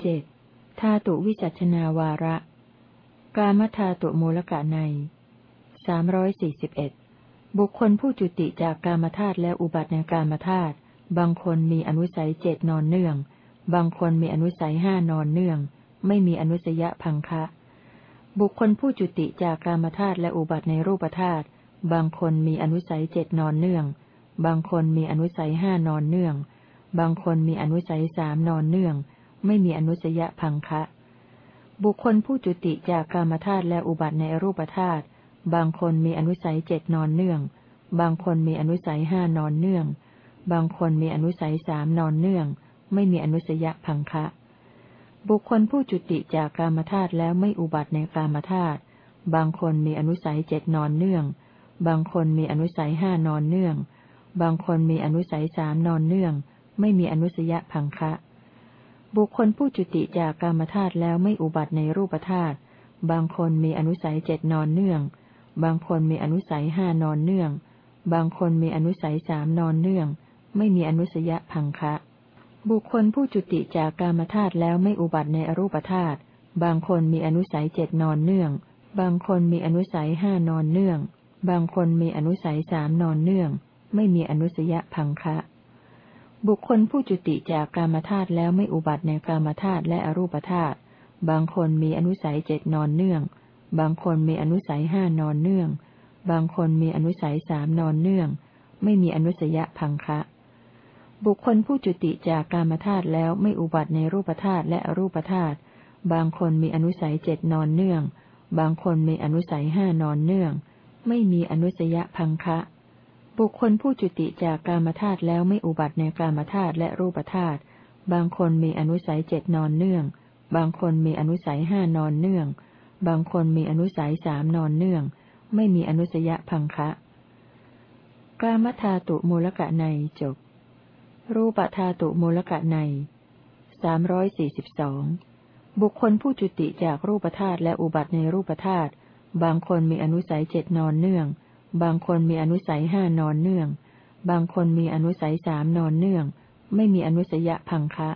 เจ็ดธาตุวิจัชนาวาระ กามธาตุมูลกะในสามร้อยสี่สิบเอ็ดบุคคลผู้จุติจากกามธาตุและอุบัติในกามธาตุบางคนมีอนุสัยเจ็ดนอนเนื่อง บางคนมีอนุสัยห้านอนเนื่อง ไม่มีอนุสยะพังคะ บุคคลผู้จุติจากกามธาตุและอุบัติในรูปธาตุบางคนมีอนุสัยเจ็ดนอนเนื่อง บางคนมีอนุสัยห้านอนเนื่อง บางคนมีอนุสัยสามนอนเนื่อง ไม่มีอนุสยพังคะ บุคคลผู้จุติจากกามธาตุและอุบัติในรูปธาตุบางคนมีอนุสัยเจ็ดนอนเนื่อง บางคนมีอนุสัยห้านอนเนื่อง บางคนมีอนุสัยสามนอนเนื่อง ไม่มีอนุสยพังคะ บุคคลผู้จุติจากกามธาตุแล้วไม่อุบัติในกามธาตุบางคนมีอนุสัยเจ็ดนอนเนื่อง บางคนมีอนุสัยห้านอนเนื่อง บางคนมีอนุสัยสามนอนเนื่อง ไม่มีอนุสยพังคะ บุคคลผู้จุติจากกามธาตุแล้วไม่อุบัติในรูปธาตุ บางคนมีอนุสัยเจ็ดนอนเนื่อง บางคนมีอนุสัยห้านอนเนื่อง บางคนมีอนุสัยสามนอนเนื่อง ไม่มีอนุสยพังคะ บุคคลผู้จุติจากกามธาตุแล้วไม่อุบัติในอรูปธาตุ บางคนมีอนุสัยเจ็ดนอนเนื่อง บางคนมีอนุสัยห้านอนเนื่อง บางคนมีอนุสัยสามนอนเนื่อง ไม่มีอนุสยพังคะ บุคคลผู้จุติจากกามธาตุแล้วไม่อุบัติในกามธาตุและอรูปธาตุ บางคนมีอนุสัยเจ็ดนอนเนื่อง บางคนมีอนุสัยห้านอนเนื่อง บางคนมีอนุสัยสามนอนเนื่อง ไม่มีอนุสยะพังคะ บุคคลผู้จุติจากกามธาตุแล้วไม่อุบัติในรูปธาตุและอรูปธาตุ บางคนมีอนุสัยเจ็ดนอนเนื่อง บางคนมีอนุสัยห้านอนเนื่อง ไม่มีอนุสยะพังคะ บุคคลผู้จุติจากกามธาตุแล้วไม่อุบัติในกามธาตุและรูปธาตุ บางคนมีอนุสัยเจ็ดนอนเนื่อง บางคนมีอนุสัยห้านอนเนื่อง บางคนมีอนุสัยสามนอนเนื่อง ไม่มีอนุสยพังคะ กามธาตุมูลกะในจบ รูปธาตุมูลกะในสามร้อยสี่สิบสองบุคคลผู้จุติจากรูปธาตุและอุบัติในรูปธาตุ บางคนมีอนุสัยเจ็ดนอนเนื่อง บางคนมีอนุสัยห้านอนเนื่อง บางคนมีอนุสัยสามนอนเนื่อง ไม่มีอนุสยะพังคะ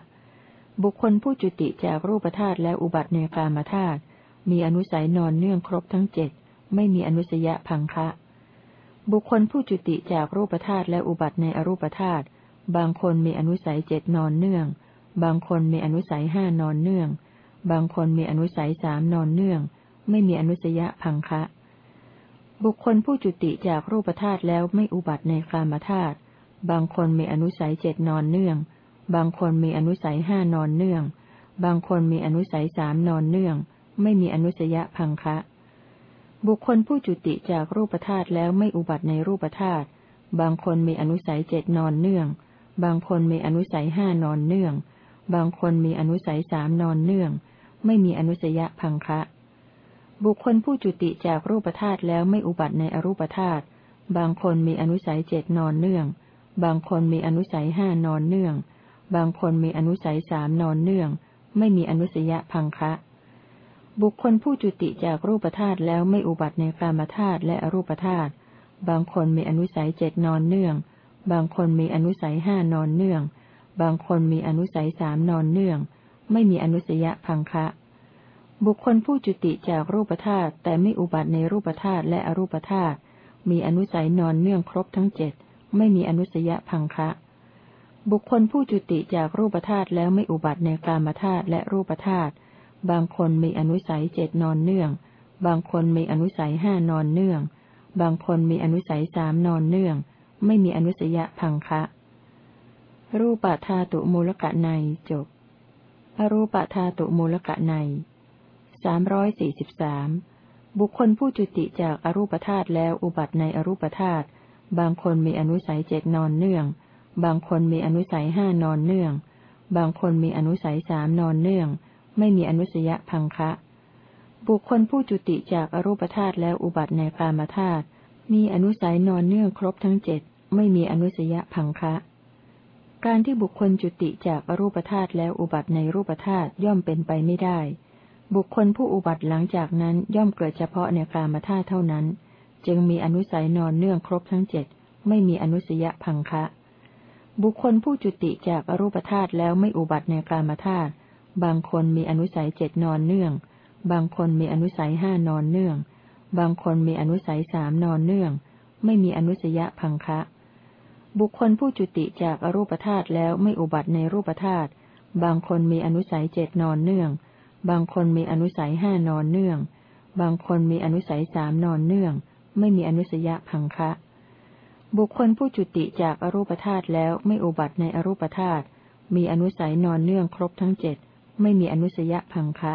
บุคคลผู้จุติจากรูปธาตุและอุบัติในกามธาตุ มีอนุสัยนอนเนื่องครบทั้งเจ็ด ไม่มีอนุสยะพังคะ บุคคลผู้จุติจากรูปธาตุและอุบัติในอรูปธาตุ บางคนมีอนุสัยเจ็ดนอนเนื่อง บางคนมีอนุสัยห้านอนเนื่อง บางคนมีอนุสัยสามนอนเนื่อง ไม่มีอนุสยะพังคะ บุคคลผู้จุติจากรูปธาตุแล้วไม่อุบัติในกามธาตุ บางคนมีอนุสัยเจ็ดนอนเนื่อง บางคนมีอนุสัยห้านอนเนื่อง บางคนมีอนุสัยสามนอนเนื่อง ไม่มีอนุสยพังคะ บุคคลผู้จุติจากรูปธาตุแล้วไม่อุบัติในรูปธาตุ บางคนมีอนุสัยเจ็ดนอนเนื่อง บางคนมีอนุสัยห้านอนเนื่อง บางคนมีอนุสัยสามนอนเนื่อง ไม่มีอนุสยพังคะ บุคคลผู้จุติจากรูปธาตุแล้วไม่อุบัติในอรูปธาตุ บางคนมีอนุสัยเจ็ดนอนเนื่อง บางคนมีอนุสัยห้านอนเนื่อง บางคนมีอนุสัยสามนอนเนื่อง ไม่มีอนุสยะพังคะ บุคคลผู้จุติจากรูปธาตุแล้วไม่อุบัติในกามธาตุและอรูปธาตุ บางคนมีอนุสัยเจ็ดนอนเนื่อง บางคนมีอนุสัยห้านอนเนื่อง บางคนมีอนุสัยสามนอนเนื่อง ไม่มีอนุสยะพังคะ บุคคลผู้จุติจากรูปธาตุแต่ไม่อุบัติในรูปธาตุและอรูปธาตุมีอนุสัยนอนเนื่องครบทั้งเจ็ดไม่มีอนุสยพังคะ บุคคลผู้จุติจากรูปธาตุแล้วไม่อุบัติในกามธาตุและรูปธาตุบางคนมีอนุสัยเจ็ดนอนเนื่อง บางคนมีอนุสัยห้านอนเนื่อง บางคนมีอนุสัยสามนอนเนื่อง ไม่มีอนุสยพังคะ รูปธาตุมูลกะในจบอรูปธาตุมูลกะใน สามร้อยสี่สิบสามบุคคลผู้จุติจากอรูปธาตุแล้วอุบัติในอรูปธาตุ บางคนมีอนุสัยเจ็ดนอนเนื่อง บางคนมีอนุสัยห้านอนเนื่อง บางคนมีอนุสัยสามนอนเนื่อง ไม่มีอนุสยพังคะ บุคคลผู้จุติจากอรูปธาตุแล้วอุบัติในกามธาตุ มีอนุสัยนอนเนื่องครบทั้งเจ็ด ไม่มีอนุสยพังคะ การที่บุคคลจุติจากอรูปธาตุแล้วอุบัติในรูปธาตุย่อมเป็นไปไม่ได้ บุคคลผู้อุบัติหลังจากนั้นย่อมเกิดเฉพาะในกามธาตุเท่านั้น จึงมีอนุสัยนอนเนื่องครบทั้งเจ็ดไม่มีอนุสยพังคะ บุคคลผู้จุติจากอรูปธาตุแล้วไม่อุบัติในกามธาตุบางคนมีอนุสัยเจ็ดนอนเนื่อง บางคนมีอนุสัยห้านอนเนื่อง บางคนมีอนุสัยสามนอนเนื่อง ไม่มีอนุสยะพังคะ บุคคลผู้จุติจากอรูปธาตุแล้วไม่อุบัติในรูปธาตุบางคนมีอนุสัยเจ็ดนอนเนื่อง บางคนมีอนุสัยห้านอนเนื่อง บางคนมีอนุสัยสามนอนเนื่อง ไม่มีอนุสยะพังคะ บุคคลผู้จุติจากอรูปธาตุแล้วไม่อุบัติในอรูปธาตุมีอนุสัยนอนเนื่องครบทั้งเจ็ดไม่มีอนุสยะพังคะ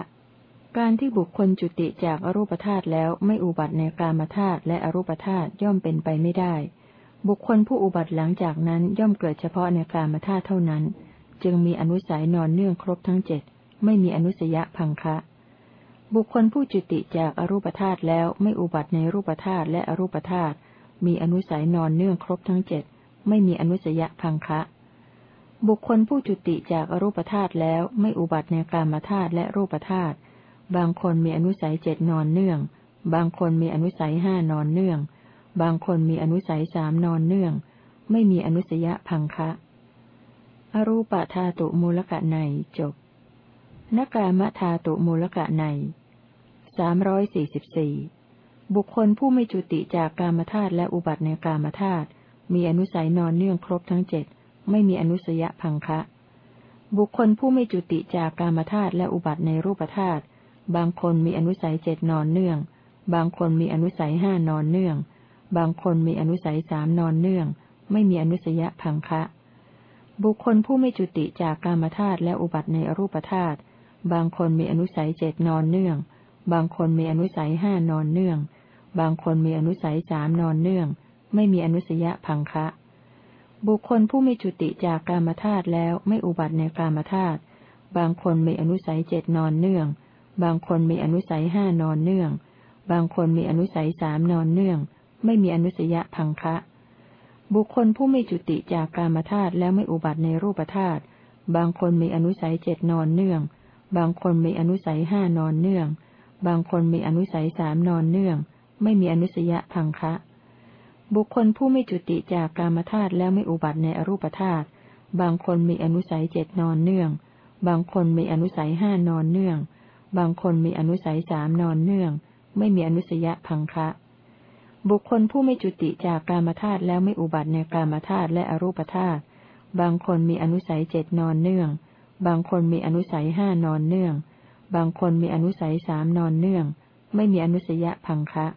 การที่บุคคลจุติจากอรูปธาตุแล้วไม่อุบัติในกามธาตุและอรูปธาตุย่อมเป็นไปไม่ได้ บุคคลผู้อุบัติหลังจากนั้นย่อมเกิดเฉพาะในกามธาตุเท่านั้น จึงมีอนุสัยนอนเนื่องครบทั้งเจ็ด ไม่มีอนุสยพังคะ บุคคลผู้จุติจากอรูปธาตุแล้วไม่อุบัติในรูปธาตุและอรูปธาตุมีอนุสัยนอนเนื่องครบทั้งเจ็ดไม่มีอนุสยพังคะ บุคคลผู้จุติจากอรูปธาตุแล้วไม่อุบัติในกามธาตุและรูปธาตุบางคนมีอนุสัยเจ็ดนอนเนื่อง บางคนมีอนุสัยห้านอนเนื่อง บางคนมีอนุสัยสามนอนเนื่อง ไม่มีอนุสยพังคะ อรูปธาตุมูลกะในจบ นกามธาตุมูลกะในสามร้อยสี่สิบสี่บุคคลผู้ไม่จุติจากกามธาตุและอุบัติในกามธาตุมีอนุสัยนอนเนื่องครบทั้งเจ็ดไม่มีอนุสยพังคะ บุคคลผู้ไม่จุติจากกามธาตุและอุบัติในรูปธาตุบางคนมีอนุสัยเจ็ดนอนเนื่อง บางคนมีอนุสัยห้านอนเนื่อง บางคนมีอนุสัยสามนอนเนื่อง ไม่มีอนุสยพังคะ บุคคลผู้ไม่จุติจากกามธาตุและอุบัติในรูปธาตุ บางคนมีอนุสัยเจ็ดนอนเนื่อง บางคนมีอนุสัยห้านอนเนื่อง บางคนมีอนุสัยสามนอนเนื่อง ไม่มีอนุสยพังคะ บุคคลผู้มีจุติจากกามธาตุแล้วไม่อุบัติในกามธาตุ บางคนมีอนุสัยเจ็ดนอนเนื่อง บางคนมีอนุสัยห้านอนเนื่อง บางคนมีอนุสัยสามนอนเนื่อง ไม่มีอนุสยะพังคะ บุคคลผู้มีจุติจากกามธาตุแล้วไม่อุบัติในรูปธาตุ บางคนมีอนุสัยเจ็ดนอนเนื่อง บางคนมีอนุสัยห้านอนเนื่อง บางคนมีอนุสัยสามนอนเนื่อง ไม่มีอนุสยะพังคะ บุคคลผู้ไม่จุติจากกามธาตุแล้วไม่อุบัติในอรูปธาตุ บางคนมีอนุสัยเจ็ดนอนเนื่อง บางคนมีอนุสัยห้านอนเนื่อง บางคนมีอนุสัยสามนอนเนื่อง ไม่มีอนุสยะพังคะบุคคลผู้ไม่จุติจากกามธาตุแล้วไม่อุบัติในกามธาตุและอรูปธาตุ บางคนมีอนุสัยเจ็ดนอนเนื่อง บางคนมีอนุสัยห้านอนเนื่อง บางคนมีอนุสัยสามนอนเนื่อง ไม่มีอนุสยะพังคะ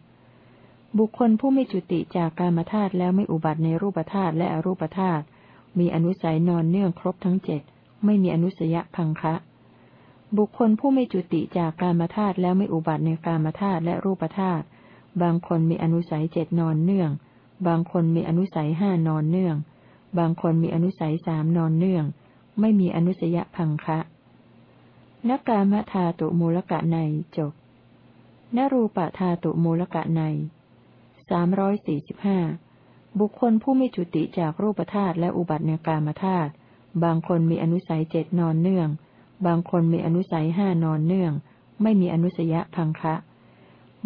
บุคคลผู้ไม่จุติจากกามธาตุแล้วไม่อุบัติในรูปธาตุและอรูปธาตุ มีอนุสัยนอนเนื่องครบทั้งเจ็ด ไม่มีอนุสยะพังคะ บุคคลผู้ไม่จุติจากกามธาตุแล้วไม่อุบัติในกามธาตุและรูปธาตุ บางคนมีอนุสัยเจ็ดนอนเนื่อง บางคนมีอนุสัยห้านอนเนื่อง บางคนมีอนุสัยสามนอนเนื่อง ไม่มีอนุสยพังคะนกามธาตุมูลกะในจบนรูปธาตุมูลกะในสามร้อยสี่สิบห้าบุคคลผู้ไม่จุติจากรูปธาตุและอุบัติในกามธาตุบางคนมีอนุสัยเจ็ดนอนเนื่อง บางคนมีอนุสัยห้านอนเนื่อง ไม่มีอนุสยพังคะ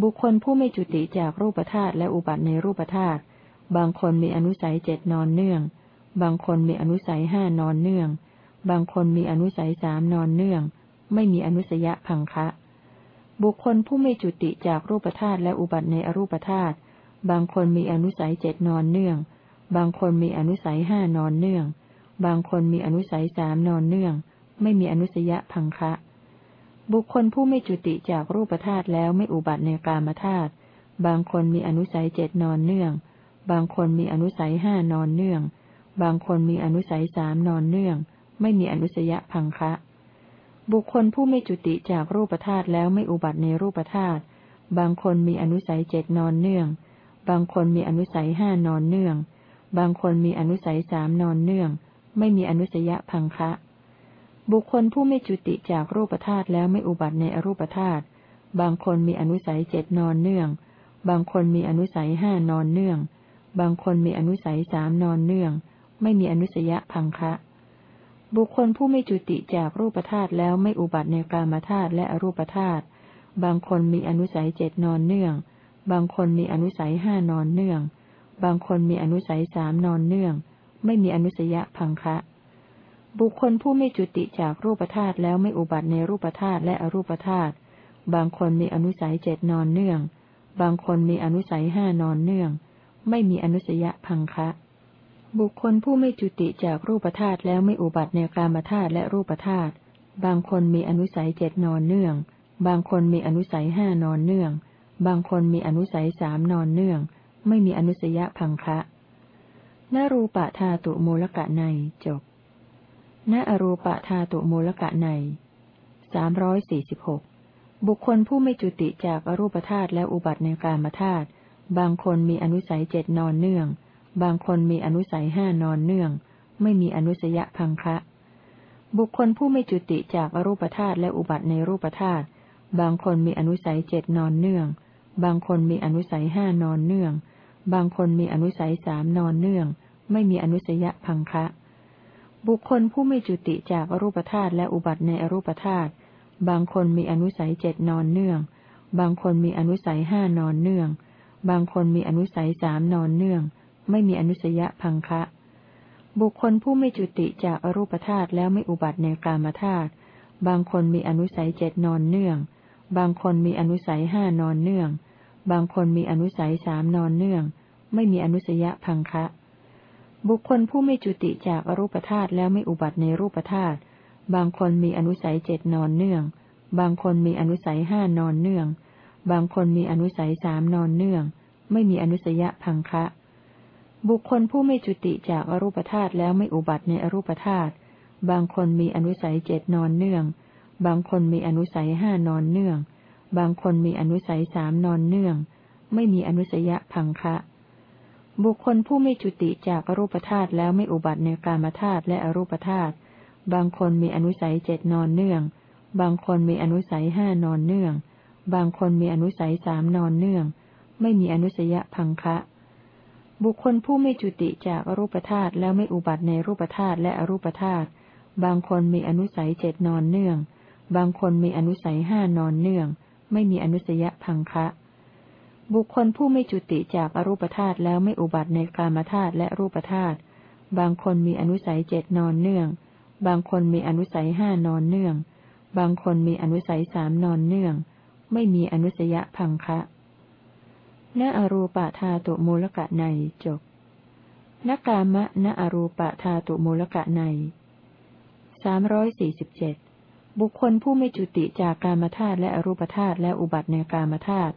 บุคคลผู้ไม่จุติจากรูปธาตุและอุบัติในรูปธาตุบางคนมีอนุสัยเจ็ดนอนเนื่อง บางคนมีอนุสัยห้านอนเนื่อง บางคนมีอนุสัยสามนอนเนื่อง ไม่มีอนุสยะพังคะ บุคคลผู้ไม่จุติจากรูปธาตุและอุบัติในอรูปธาตุ บางคนมีอนุสัยเจ็ดนอนเนื่อง บางคนมีอนุสัยห้านอนเนื่อง บางคนมีอนุสัยสามนอนเนื่อง ไม่มีอนุสยะพังคะ บุคคลผู้ไม่จุติจากรูปธาตุแล้วไม่อุบัติในกามธาตุ บางคนมีอนุสัยเจ็ดนอนเนื่อง บางคนมีอนุสัยห้านอนเนื่อง บางคนมีอนุสัยสามนอนเนื่อง ไม่มีอนุสยะพังคะ บุคคลผู้ไม่จุติจากรูปธาตุแล้วไม่อุบัติในรูปธาตุ บางคนมีอนุสัยเจ็ดนอนเนื่อง บางคนมีอนุสัยห้านอนเนื่อง บางคนมีอนุสัยสามนอนเนื่อง ไม่มีอนุสยะพังคะ บุคคลผู้ไม่จุติจากรูปธาตุแล้วไม่อุบัติในอรูปธาตุ บางคนมีอนุสัยเจ็ดนอนเนื่อง บางคนมีอนุสัยห้านอนเนื่อง บางคนมีอนุสัยสามนอนเนื่อง ไม่มีอนุสยะพังคะ บุคคลผู้ไม่จุติจากรูปธาตุแล้วไม่อุบัติในกามธาตุและอรูปธาตุ บางคนมีอนุสัยเจ็ดนอนเนื่อง บางคนมีอนุสัยห้านอนเนื่อง บางคนมีอนุสัยสามนอนเนื่อง ไม่มีอนุสยะพังคะ บุคคลผู้ไม่จุติจากรูปธาตุแล้วไม่อุบัติในรูปธาตุและอรูปธาตุ บางคนมีอนุสัยเจ็ดนอนเนื่อง บางคนมีอนุสัยห้านอนเนื่อง ไม่มีอนุสยะพังคะ บุคคลผู้ไม่จุติจากรูปธาตุแล้วไม่อุบัติในกามธาตุและรูปธาตุ บางคนมีอนุสัยเจ็ดนอนเนื่อง บางคนมีอนุสัยห้านอนเนื่อง บางคนมีอนุสัยสามนอนเนื่อง ไม่มีอนุสยพังคะนรูปะธาตุมูลกะในจบณอรูปะธาตุมูลกะในสามร้อยสี่สิบหกบุคคลผู้ไม่จุติจากอรูปธาตุและอุบัติในกามธาตุ บางคนมีอนุสัยเจ็ดนอนเนื่อง บางคนมีอนุสัยห้านอนเนื่อง ไม่มีอนุสยพังคะ บุคคลผู้ไม่จุติจากอรูปธาตุและอุบัติในรูปธาตุบางคนมีอนุสัยเจ็ดนอนเนื่อง บางคนมีอนุสัยห้านอนเนื่อง บางคนมีอนุสัยสามนอนเนื่อง ไม่มีอนุสยพังคะ บุคคลผู้ไม่จุติจากอรูปธาตุและอุบัติในอรูปธาตุบางคนมีอนุสัยเจ็ดนอนเนื่อง บางคนมีอนุสัยห้านอนเนื่อง บางคนมีอนุสัยสามนอนเนื่อง ไม่มีอนุสยพังคะ บุคคลผู้ไม่จุติจากอรูปธาตุแล้วไม่อุบัติในกามธาตุบางคนมีอนุสัยเจ็ดนอนเนื่อง บางคนมีอนุสัยห้านอนเนื่อง บางคนมีอนุสัยสามนอนเนื่อง ไม่มีอนุสยพังคะ บุคคลผู้ไม่จุติจากอรูปธาตุแล้วไม่อุบัติในรูปธาตุบางคนมีอนุสัยเจ็ดนอนเนื่อง บางคนมีอนุสัยห้านอนเนื่อง บางคนมีอนุสัยสามนอนเนื่อง ไม่มีอนุสยพังคะ บุคคลผู้ไม่จุติจากอรูปธาตุแล้วไม่อุบัติในอรูปธาตุ บางคนมีอนุสัยเจ็ดนอนเนื่อง บางคนมีอนุสัยห้านอนเนื่อง บางคนมีอนุสัยสามนอนเนื่อง ไม่มีอนุสยะพังคะ บุคคลผู้ไม่จุติจากอรูปธาตุแล้วไม่อุบัติในกามธาตุและอรูปธาตุ บางคนมีอนุสัยเจ็ดนอนเนื่อง บางคนมีอนุสัยห้านอนเนื่อง บางคนมีอนุสัยสามนอนเนื่อง ไม่มีอนุสยะพังคะ บุคคลผู้ไม่จุติจากอรูปธาตุแล้วไม่อุบัติในรูปธาตุและอรูปธาตุบางคนมีอนุสัยเจ็ดนอนเนื่อง บางคนมีอนุสัยห้านอนเนื่อง ไม่มีอนุสยพังคะ บุคคลผู้ไม่จุติจากอรูปธาตุแล้วไม่อุบัติในกามธาตุและรูปธาตุบางคนมีอนุสัยเจ็ดนอนเนื่อง บางคนมีอนุสัยห้านอนเนื่อง บางคนมีอนุสัยสามนอนเนื่อง ไม่มีอนุสยพังคะ ณอรูปธาตุมูลกะในจบนกามะณอรูปธาตุมูลกะในสามร้อยสี่สิบเจ็ดบุคคลผู้ไม่จุติจากกามธาตุและอรูปธาตุและอุบัติในกามธาตุ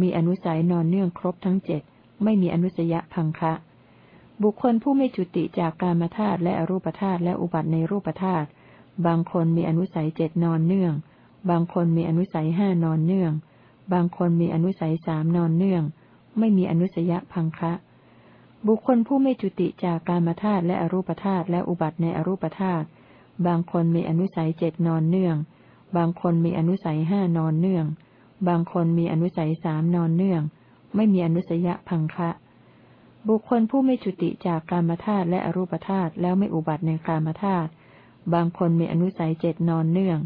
มีอนุสัยนอนเนื่องครบทั้งเจ็ดไม่มีอนุสยพังคะ บุคคลผู้ไม่จุติจากกามธาตุและอรูปธาตุและอุบัติในรูปธาตุบางคนมีอนุสัยเจ็ดนอนเนื่อง บางคนมีอนุสัยห้านอนเนื่อง บางคนมีอนุสัยสามนอนเนื่อง ไม่มีอนุสยพังคะ บุคคลผู้ไม่จุติจากกามธาตุและอรูปธาตุและอุบัติในอรูปธาตุบางคนมีอนุสัยเจ็ดนอนเนื่อง บางคนมีอนุสัยห้านอนเนื่อง บางคนมีอนุสัยสามนอนเนื่อง ไม่มีอนุสยพังคะ บุคคลผู้ไม่จุติจากกามธาตุและอรูปธาตุแล้วไม่อุบัติในกามธาตุบางคนมีอนุสัยเจ็ดนอนเนื่อง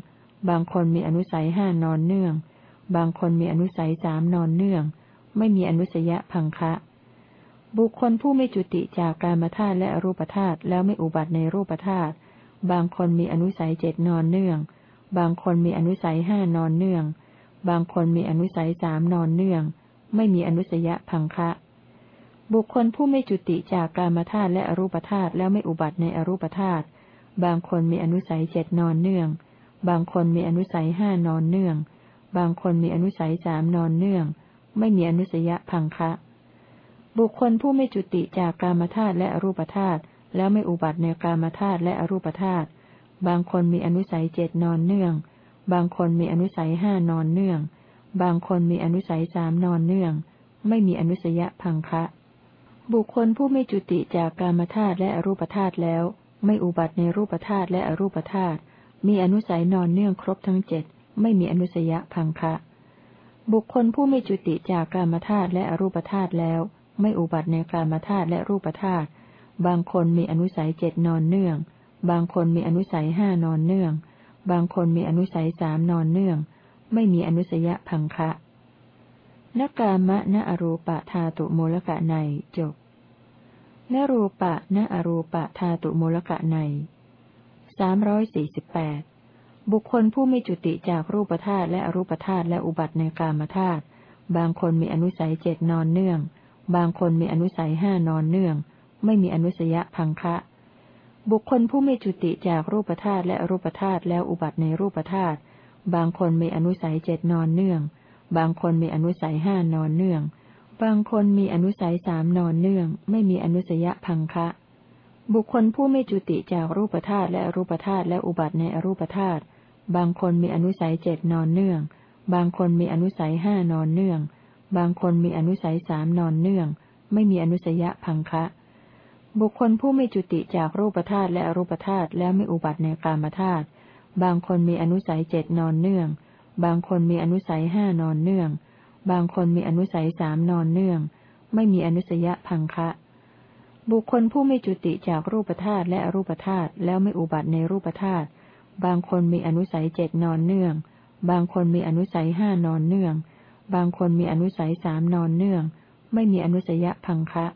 บางคนมีอนุสัยห้านอนเนื่อง บางคนมีอนุสัยสามนอนเนื่อง ไม่มีอนุสยพังคะ บุคคลผู้ไม่จุติจากกามธาตุและอรูปธาตุแล้วไม่อุบัติในรูปธาตุบางคนมีอนุสัยเจ็ดนอนเนื่อง บางคนมีอนุสัยห้านอนเนื่อง บางคนมีอนุสัยสามนอนเนื่อง ไม่มีอนุสยพังคะ บุคคลผู้ไม่จุติจากกามธาตุและอรูปธาตุแล้วไม่อุบัติในอรูปธาตุบางคนมีอนุสัยเจ็ดนอนเนื่อง บางคนมีอนุสัยห้านอนเนื่อง บางคนมีอนุสัยสามนอนเนื่อง ไม่มีอนุสยพังคะ บุคคลผู้ไม่จุติจากกามธาตุและอรูปธาตุแล้วไม่อุบัติในกามธาตุและอรูปธาตุบางคนมีอนุสัยเจ็ดนอนเนื่อง บางคนมีอนุสัยห้านอนเนื่อง บางคนมีอนุสัยสามนอนเนื่อง ไม่มีอนุสยพังคะ บุคคลผู้ไม่จุติจากกามธาตุและอรูปธาตุแล้ว ไม่อุบัติในรูปธาตุและอรูปธาตุมีอนุสัยนอนเนื่องครบทั้งเจ็ดไม่มีอนุสยพังคะ บุคคลผู้ไม่จุติจากกามธาตุและอรูปธาตุแล้ว ไม่อุบัติในกามธาตุและรูปธาตุบางคนมีอนุสัยเจ็ดนอนเนื่อง บางคนมีอนุสัยห้านอนเนื่อง บางคนมีอนุสัยสามนอนเนื่อง ไม่มีอนุสยพังคะนกามะนอรูปะธาตุโมลกะในจบนรูปะนอรูปะธาตุโมลกะในสามร้อยสี่สิบแปด บุคคลผู้ไม่จุติจากรูปธาตุและอรูปธาตุและอุบัติในกามธาตุ บางคนมีอนุสัยเจ็ดนอนเนื่อง บางคนมีอนุสัยห้านอนเนื่อง ไม่มีอนุสยะพังคะ บุคคลผู้ไม่จุติจากรูปธาตุและอรูปธาตุแล้วอุบัติในรูปธาตุ บางคนมีอนุสัยเจ็ดนอนเนื่อง บางคนมีอนุสัยห้านอนเนื่อง บางคนมีอนุสัยสามนอนเนื่อง ไม่มีอนุสยะพังคะบุคคลผู้ไม่จุติจากรูปธาตุและอรูปธาตุและอุบัติในอรูปธาตุ บางคนมีอนุสัยเจ็ดนอนเนื่อง บางคนมีอนุสัยห้านอนเนื่อง บางคนมีอนุสัยสามนอนเนื่อง ไม่มีอนุสยะพังคะ บุคคลผู้ไม่จุติจากรูปธาตุและอรูปธาตุแล้วไม่อุบัติในกามธาตุ บางคนมีอนุสัยเจ็ดนอนเนื่อง บางคนมีอนุสัยห้านอนเนื่อง บางคนมีอนุสัยสามนอนเนื่อง ไม่มีอนุสยะพังคะ บุคคลผู้ไม่จุติจากรูปธาตุและอรูปธาตุแล้วไม่อุบัติในรูปธาตุ บางคนมีอนุสัยเจ็ดนอนเนื่อง บางคนมีอนุสัยห้านอนเนื่อง บางคนมีอนุสัยสามนอนเนื่อง ไม่มีอนุสยะพังคะ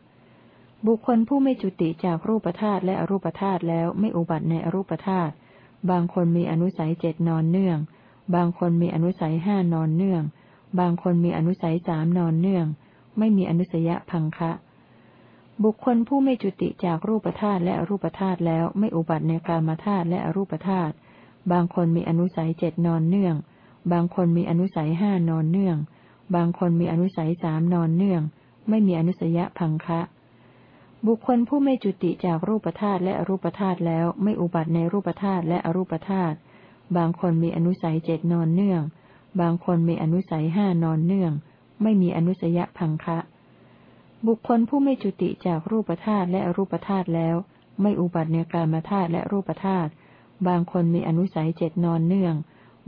บุคคลผู้ไม่จุติจากรูปธาตุและอรูปธาตุแล้วไม่อุบัติในอรูปธาตุ บางคนมีอนุสัยเจ็ดนอนเนื่อง บางคนมีอนุสัยห้านอนเนื่อง บางคนมีอนุสัยสามนอนเนื่อง ไม่มีอนุสยะพังคะบุคคลผู้ไม่จุติจากรูปธาตุและอรูปธาตุแล้วไม่อุบัติในกามธาตุและอรูปธาตุ บางคนมีอนุสัยเจ็ดนอนเนื่อง บางคนมีอนุสัยห้านอนเนื่อง บางคนมีอนุสัยสามนอนเนื่อง ไม่มีอนุสยะพังคะ บุคคลผู้ไม่จุติจากรูปธาตุและอรูปธาตุแล้วไม่อุบัติในรูปธาตุและอรูปธาตุ บางคนมีอนุสัยเจ็ดนอนเนื่อง บางคนมีอนุสัยห้านอนเนื่อง ไม่มีอนุสยะพังคะ บุคคลผู้ไม่จุติจากรูปธาตุและอรูปธาตุแล้ว ไม่อุบัติในกามธาตุและรูปธาตุ บางคนมีอนุสัยเจ็ดนอนเนื่อง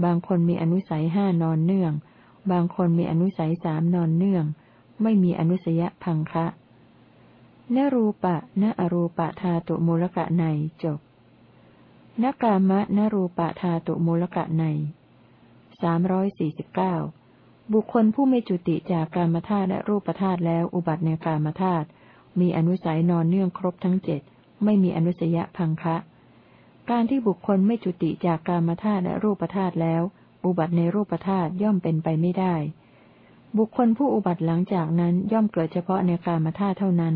บางคนมีอนุสัยห้านอนเนื่อง บางคนมีอนุสัยสามนอนเนื่อง ไม่มีอนุสยะพังคะนรูปะนอรูปะธาตุมูลกะในจบนกามะนรูปะธาตุมูลกะในสามร้อยสี่สิบเก้าบุคคลผู้ไม่จุติจากกามธาตุและรูปธาตุแล้วอุบัติในกามธาตุมีอนุสัยนอนเนื่องครบทั้งเจ็ดไม่มีอนุสยะพังคะ การที่บุคคลไม่จุติจากกามธาตุและรูปธาตุแล้ว อุบัติในรูปธาตุย่อมเป็นไปไม่ได้ บุคคลผู้อุบัติหลังจากนั้นย่อมเกิดเฉพาะในกามธาตุเท่านั้น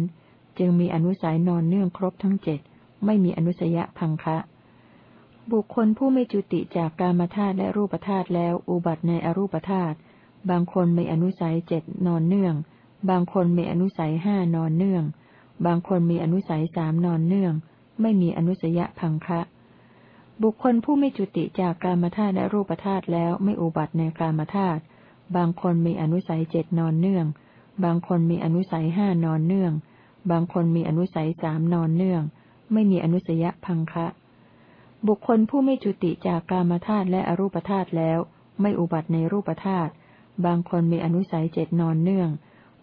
จึงมีอนุสัยนอนเนื่องครบทั้งเจ็ดไม่มีอนุสยะพังคะ บุคคลผู้ไม่จุติจากกามธาตุและรูปธาตุแล้ว อุบัติในอรูปธาตุบางคนมีอนุสัยเจ็ดนอนเนื่อง บางคนมีอนุสัยห้านอนเนื่อง บางคนมีอนุสัยสามนอนเนื่อง ไม่มีอนุสยะพังคะ บุคคลผู้ไม่จุติจากกามธาตุและรูปธาตุแล้วไม่อุบัติในกามธาตุ บางคนมีอนุสัยเจ็ดนอนเนื่อง บางคนมีอนุสัยห้านอนเนื่อง บางคนมีอนุสัยสามนอนเนื่อง ไม่มีอนุสยะพังคะ บุคคลผู้ไม่จุติจากกามธาตุและอรูปธาตุแล้ว ไม่อุบัติในรูปธาตุ บางคนมีอนุสัยเจ็ดนอนเนื่อง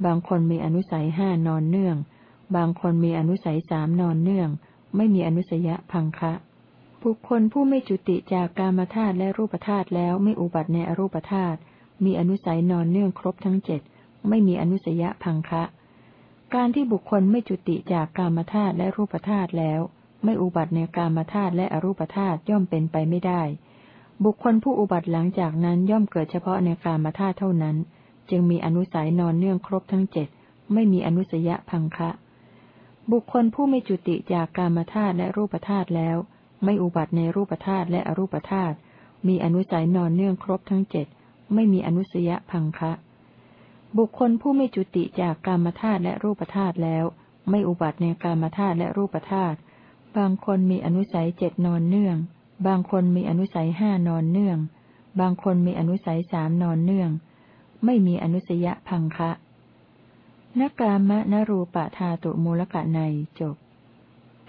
บางคนมีอนุสัยห้านอนเนื่อง บางคนมีอนุสัยสามนอนเนื่อง ไม่มีอนุสยะพังคะ บุคคลผู้ไม่จุติจากกามธาตุและรูปธาตุแล้วไม่อุบัติในอรูปธาตุมีอนุสัยนอนเนื่องครบทั้งเจ็ดไม่มีอนุสยะพังคะ การที่บุคคลไม่จุติจากกามธาตุและรูปธาตุแล้ว ไม่อุบัติในกามธาตุและอรูปธาตุย่อมเป็นไปไม่ได้ บุคคลผู้อุบัติหลังจากนั้นย่อมเกิดเฉพาะในกามธาตุเท่านั้น จึงมีอนุสัยนอนเนื่องครบทั้งเจ็ดไม่มีอนุสยะพังคะ บุคคลผู้ไม่จุติจากกามธาตุและรูปธาตุแล้ว ไม่อุบัติในรูปธาตุและอรูปธาตุ มีอนุสัยนอนเนื่องครบทั้งเจ็ด ไม่มีอนุสยะพังคะ บุคคลผู้ไม่จุติจากกามธาตุและรูปธาตุแล้ว ไม่อุบัติในกามธาตุและรูปธาตุ บางคนมีอนุสัยเจ็ดนอนเนื่อง บางคนมีอนุสัยห้านอนเนื่อง บางคนมีอนุสัยสามนอนเนื่อง ไม่มีอนุสยะพังคะนกามะนรูปะธาตุมูลกะในจบ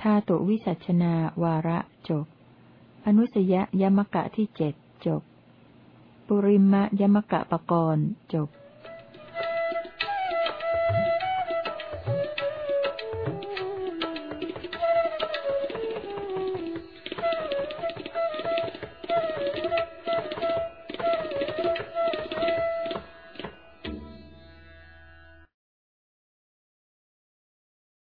ธาตุวิสัชนาวาระ อนุสยยมกะที่เจ็ดจบ ปุริมะยมกะปกรณ์จบ